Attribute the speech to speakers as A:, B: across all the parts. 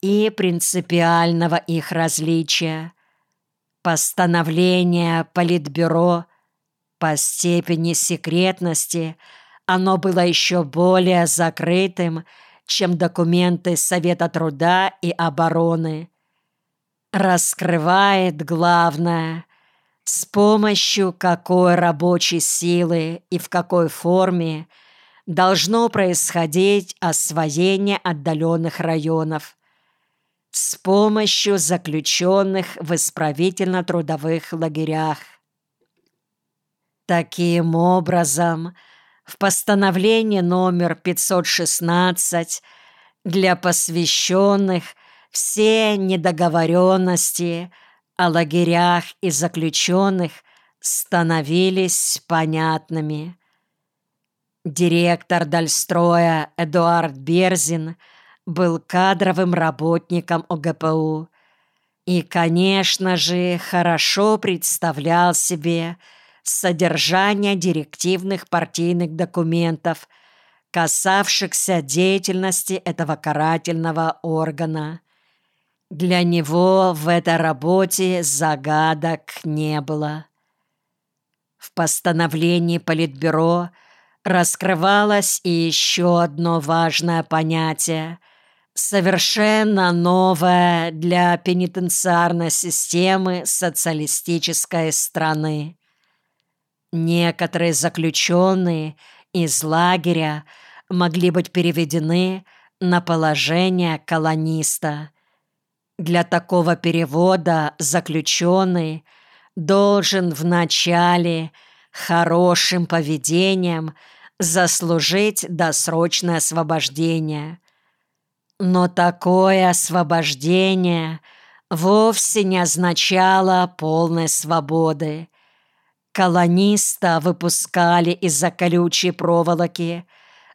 A: и принципиального их различия. Постановление Политбюро по степени секретности оно было еще более закрытым, чем документы Совета труда и обороны. Раскрывает главное, с помощью какой рабочей силы и в какой форме должно происходить освоение отдаленных районов с помощью заключенных в исправительно-трудовых лагерях. Таким образом, в постановлении номер 516 для посвященных все недоговоренности о лагерях и заключенных становились понятными. Директор Дальстроя Эдуард Берзин был кадровым работником ОГПУ и, конечно же, хорошо представлял себе содержание директивных партийных документов, касавшихся деятельности этого карательного органа. Для него в этой работе загадок не было. В постановлении Политбюро раскрывалось и еще одно важное понятие, совершенно новое для пенитенциарной системы социалистической страны. Некоторые заключенные из лагеря могли быть переведены на положение колониста – для такого перевода заключенный должен вначале хорошим поведением заслужить досрочное освобождение. Но такое освобождение вовсе не означало полной свободы. Колониста выпускали из-за колючей проволоки,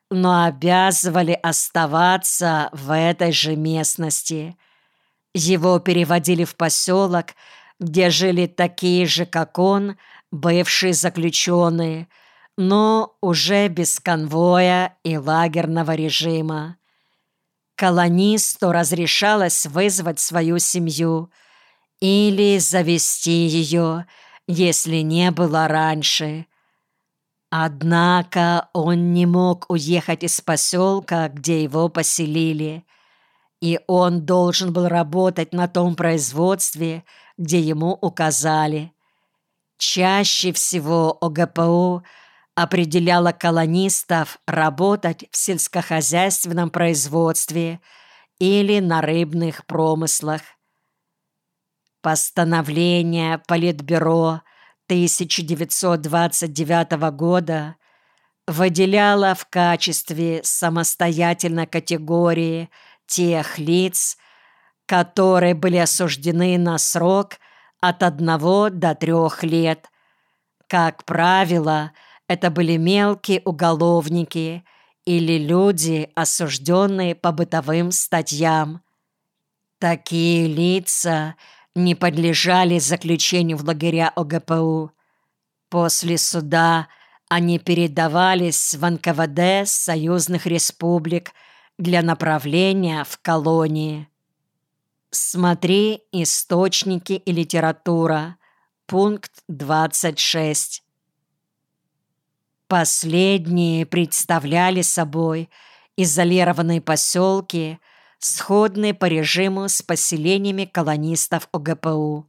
A: но обязывали оставаться в этой же местности – его переводили в поселок, где жили такие же, как он, бывшие заключенные, но уже без конвоя и лагерного режима. Колонисту разрешалось вызвать свою семью или завести ее, если не было раньше. Однако он не мог уехать из поселка, где его поселили и он должен был работать на том производстве, где ему указали. Чаще всего ОГПУ определяла колонистов работать в сельскохозяйственном производстве или на рыбных промыслах. Постановление Политбюро 1929 года выделяло в качестве самостоятельной категории – тех лиц, которые были осуждены на срок от одного до трех лет. Как правило, это были мелкие уголовники или люди, осужденные по бытовым статьям. Такие лица не подлежали заключению в лагеря ОГПУ. После суда они передавались в НКВД союзных республик – для направления в колонии. Смотри «Источники и литература», пункт 26. Последние представляли собой изолированные поселки, сходные по режиму с поселениями колонистов ОГПУ.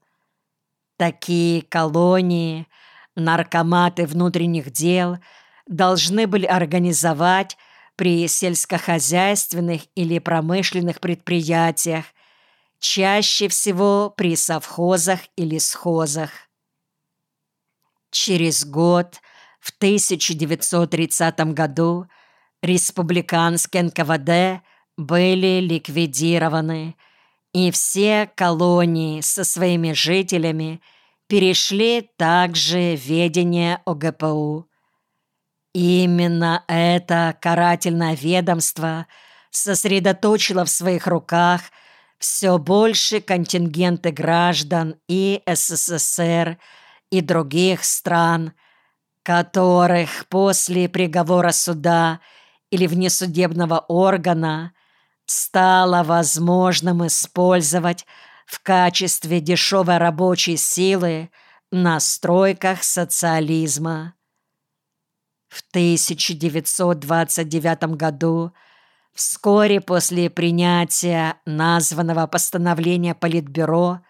A: Такие колонии наркоматы внутренних дел должны были организовать при сельскохозяйственных или промышленных предприятиях, чаще всего при совхозах или схозах. Через год, в 1930 году, республиканские НКВД были ликвидированы, и все колонии со своими жителями перешли также в ведение ОГПУ. Именно это карательное ведомство сосредоточило в своих руках все больше контингенты граждан и СССР и других стран, которых после приговора суда или внесудебного органа стало возможным использовать в качестве дешевой рабочей силы на стройках социализма. В 1929 году, вскоре после принятия названного постановления Политбюро,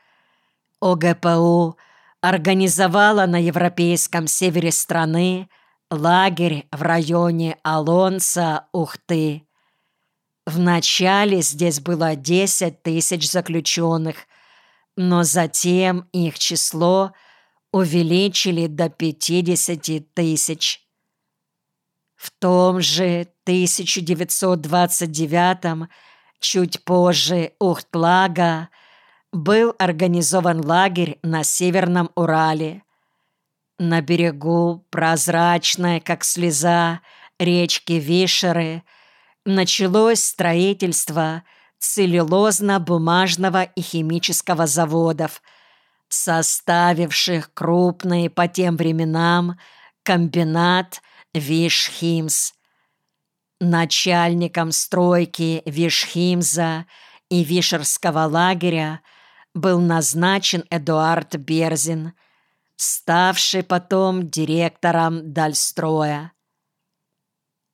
A: ОГПУ организовала на европейском севере страны лагерь в районе Алонса, Ухты. Вначале здесь было 10 тысяч заключенных, но затем их число увеличили до 50 тысяч. В том же 1929 чуть позже Ухтлага, был организован лагерь на Северном Урале. На берегу прозрачной, как слеза, речки Вишеры началось строительство целлюлозно-бумажного и химического заводов, составивших крупный по тем временам комбинат Вишхимс. Начальником стройки Вишхимза и Вишерского лагеря был назначен Эдуард Берзин, ставший потом директором Дальстроя.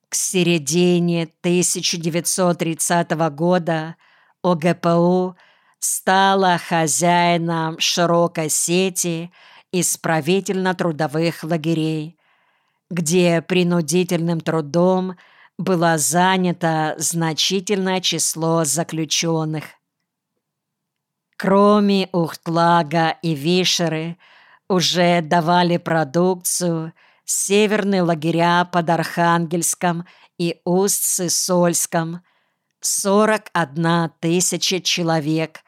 A: К середине 1930 года ОГПУ стала хозяином широкой сети исправительно-трудовых лагерей, где принудительным трудом было занято значительное число заключенных. Кроме Ухтлага и Вишеры уже давали продукцию северные лагеря под Архангельском и Усть-Сысольском, 41 тысяча человек,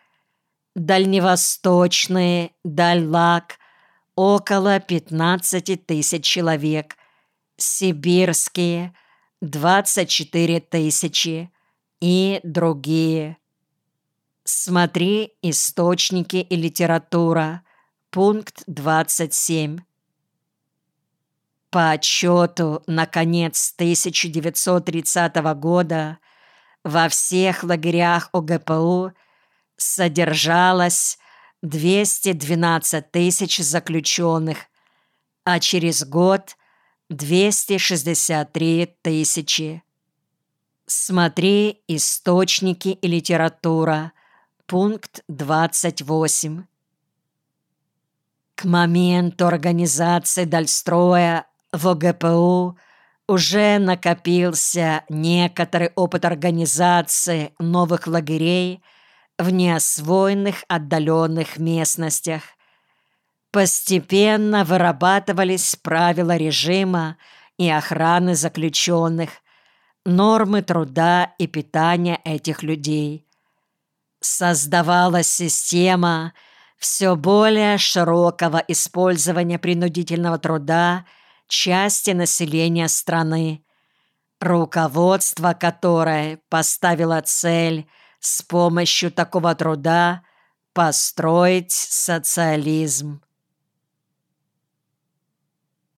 A: дальневосточные, Дальлак, около 15 тысяч человек, сибирские, 24 тысячи. И другие. Смотри «Источники и литература», пункт 27. По отчету на конец 1930 года во всех лагерях ОГПУ содержалось 212 тысяч заключенных, а через год – 263 тысячи. Смотри «Источники и литература», Пункт 28. К моменту организации Дальстроя в ОГПУ уже накопился некоторый опыт организации новых лагерей в неосвоенных отдаленных местностях. Постепенно вырабатывались правила режима и охраны заключенных, нормы труда и питания этих людей создавалась система все более широкого использования принудительного труда части населения страны, руководство которой поставило цель с помощью такого труда построить социализм.